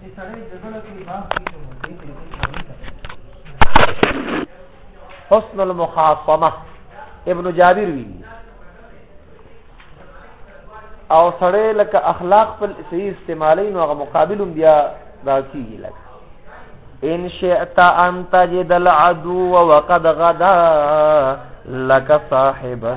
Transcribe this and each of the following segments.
چې سړی جګړه کوي باغ کې حسن المخاصمه ابن جابر وی او سړی لکه اخلاق په صحیح استعمالي نو هغه مقابل بیا دا کیږي لکه ان شئت ان تجد العدو وقد غدا لك صاحبا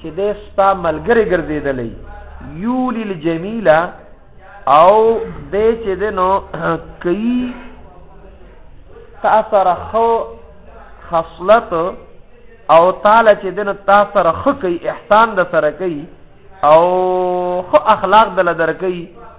چې د ستا ملګری ګرځیدلې یولی الجمیلا او د چې د نو کوي تاثر خو خصلت او تعالی چې د نو تاثر خو کوي احسان د سره کوي او خو اخلاق دل درکې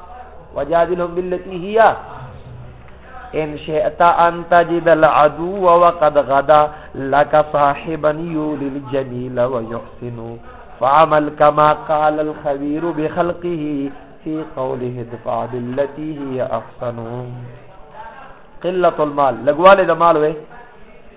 ده وجادلهم بالتي هي ان شئت ان تجد العدو وقد غدا لك صاحبا يولي الجميل ويحسن فعمل كما قال الخبير بخلقه في قوله ادفع بالتي هي احسن قلت المال لګواله د مال وې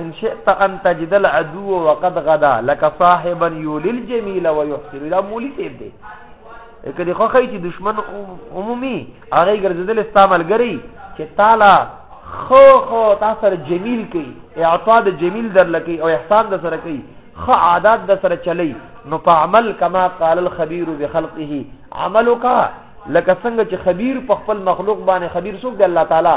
ان شئت ان تجد العدو وقد غدا لك صاحبا يولي الجميل ويحسن الى مولي سيب دي کدی خو خی چې دشمن عمومي هغه ګرځیدل استعمال ګری چې تعالی خو خو تاسو سره جمیل کوي اعطا د جمیل در لکی او احسان د سره کوي خو عادت د سره چلی نو په عمل کما قال الخبير بخلقه عملک لکه څنګه چې خبير په خپل مخلوق باندې خبير څوک دی الله تعالی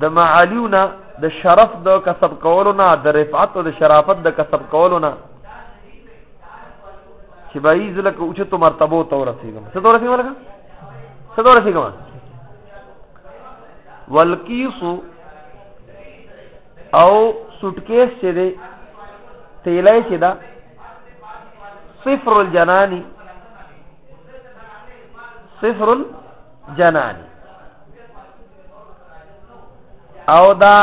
د معالیو نه د شرف د کسب کولو نه د رفعت او د شرافت د کسب کولو نه چې به یې ځلکه اوچتو مرتبو ته ورسېږم څه ته ورسېږم لکه څه ته ورسېږم والکیس او سوټکیس چې دی تیلای چې دا صفر الجنانی صفر الجنانی او دا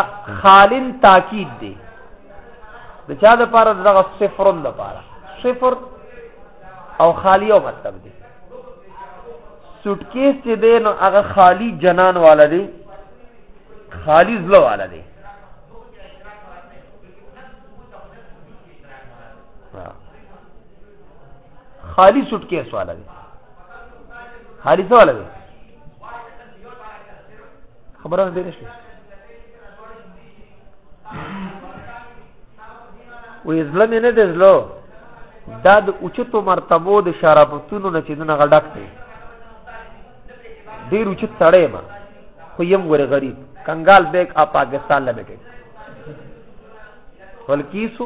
خالن تاکید دی د چا د پاره دغه صفرن د پاره صفر او خالی او مطلب دی سوټکیس چې دی نو هغه خالی جنان والا دی خالی زلو والا دی خالی سوټکیس والا دی خالی څه والا دی خبره دې نشي وې ظلم نه دې زلو دا د اوچتو مرتبو د شرابتونو نه چې نه غډک دی ډیر اوچت سړی ما خو یم ګوره غریب کنګال بیگ اپ پاکستان لمیټډ ولکیسو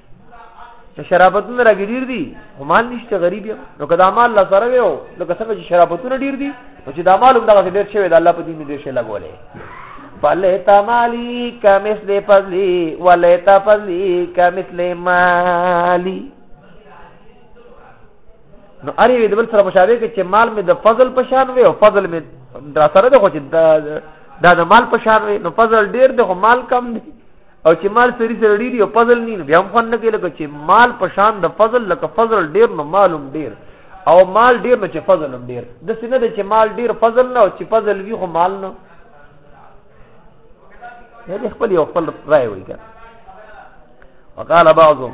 ته شرابتونه راګی ډیر دي خو مال نشته غریب یم نو که دا مال لا سره ویو نو که څنګه چې شرابتونه ډیر دي نو چې دا مال هم دغه ډیر شوی د الله په دین دې شي لګولې فلیت مالی کا مثل فضلی ولیت فضلی کا مثل مالی نو اری وی د بل سره مشابه کې چې مال می د فضل په شان وي او فضل می را سره د خو چې دا د مال په شان وي نو فضل ډیر د خو مال کم دی او چې مال سری سره ډیر یو فضل نین بیا هم خوند کې لکه چې مال په شان د فضل لکه فضل ډیر نو مال هم ډیر او مال ډیر نو چې فضل هم ډیر د څه نه چې مال ډیر فضل نه او چې فضل وی خو مال نه نه خپل یو خپل راي وایي وقال بعضهم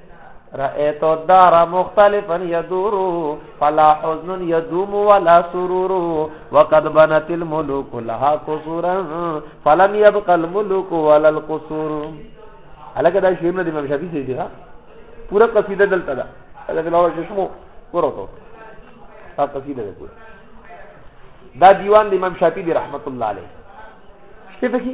رأيت الدار مختلفا يدور فلا حزن يدوم ولا سرور وقد بنت الملوك لها قصورا فلم يبق الملوك ولا القصور علاکه دا شعر نه د امام شافعي سي دي ها پورا قصيده دلته ده دا بلاو شسمو ورته دا قصيده ده پورا دا دیوان د امام شافعي دی رحمت الله عليه شته کی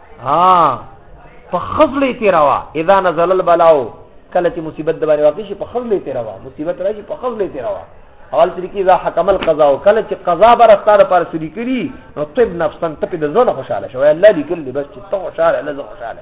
ها په خزلې تیروا اذا نزل البلاء کله چې مصیبت د باندې واقع شي په خزلې تیروا مصیبت راشي په خزلې تیروا اول طریقې اذا حکم القضاء کله چې قضا بر ستاره پر سړي کړي نو طب نفسن ته د زړه خوشاله شوی الله دې کړي بس چې ته خوشاله الله زه خوشاله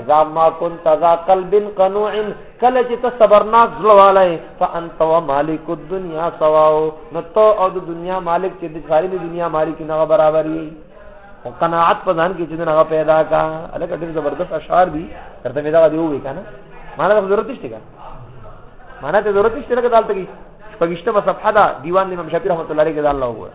اذا ما كنت ذا قلب قنوع کله چې ته صبرناک زړوالای فانت ومالک الدنيا سواء نو ته او د دنیا مالک چې د ساری د دنیا مالک نه برابر وي او قناعت په ځان کې چې نه پیدا کا الکه ډېر زبردست اشعار دي ترته مې دا دی وې کنه مانا ته ضرورت نشته کنه مانا ته ضرورت نشته لکه دالته کې پګشته په صفحه دا دیوان امام شافعي رحمت الله علیه کې دا الله وګوره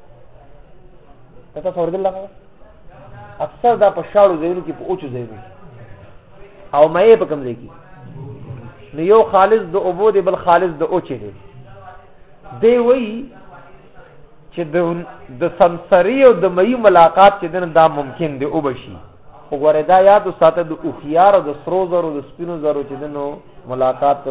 ته تاسو اوریدل لغه اکثر دا په شاړو ځایونو کې په اوچو ځایونو کې او مې په کم ځای کې نو یو خالص د اوبو دی بل خالص د اوچې دی دی وایي چې د د سمسری او د مئی ملاقات چې دنه دا ممکن دی او بشي خو ګوره دا یاد وساته د اوخيار او د سرو زرو د سپینو زرو چې دنو ملاقات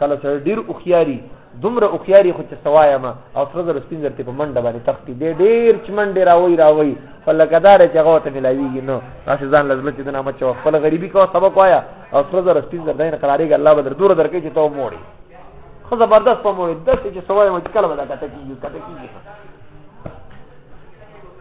کله سره ډیر اوخياري دومره اوخياري خو چې سوایم او سرو زرو سپین زر ته په منډه باندې تختی دی ډیر چې منډه راوي راوي فلکدار چې هغه ته ملاویږي نو تاسو ځان لازم چې دنه مچو خپل غریبي کو سبق وایا او سرو زرو سپین زر دین قرارېږي الله بدر دور درکې چې ته موړي خو زبردست په موړي داسې چې سوایم چې کله ودا کته کیږي کته کیږي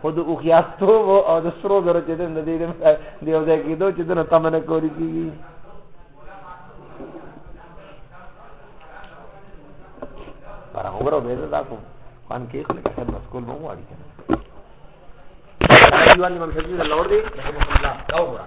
خو د اوخیاستوب او د سرو زرو چې د دې د یو ځای کېدو چې دنه تمنه کولی کېږي پر هغه ورو به دا کوم خان کې خلک خپل مسکول مو واړي کنه ایوان امام شفیع الله ور دي رحمه الله دا وګوره